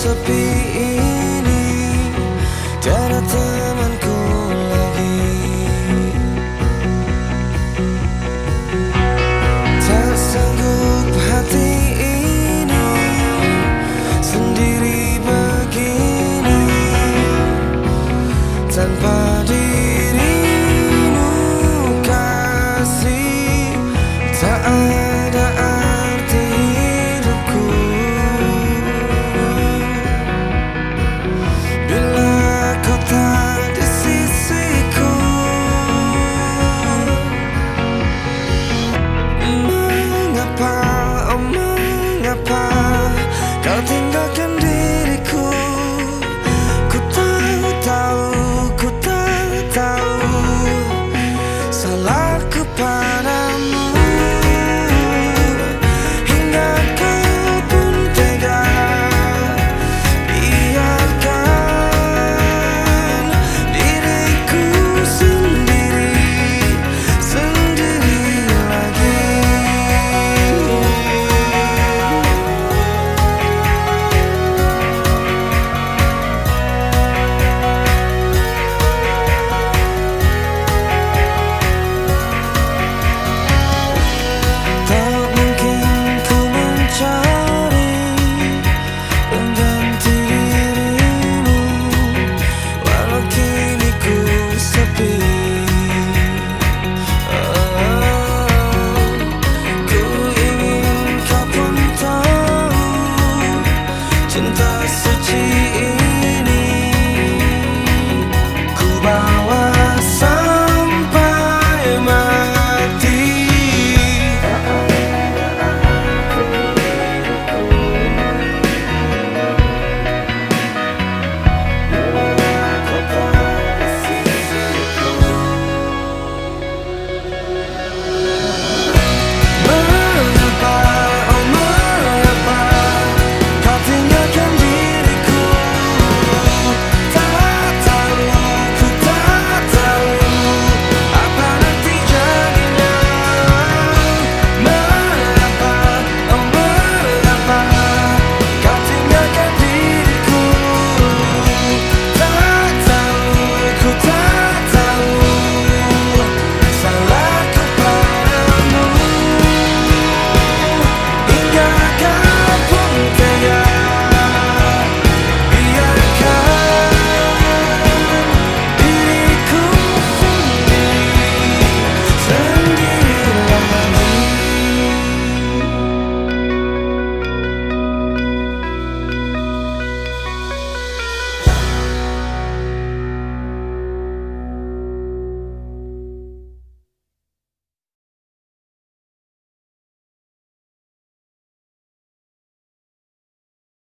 A be